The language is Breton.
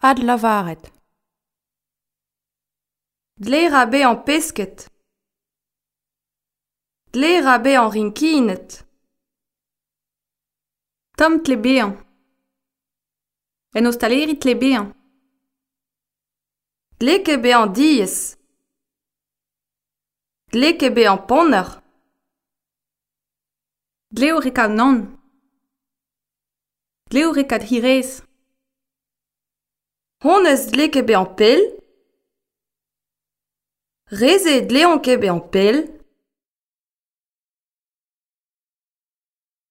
Ad lavaret. Dle rabe an pesket. Dle rabe an rinkinet. Tom tlebean. En ostaleri tlebean. Dle kebe an diez. Dle kebe an poner. Dle o rekad non. Dle o rekad hirez. Hon eus dle ket an pell. Reze eo dezhañ ket an pell.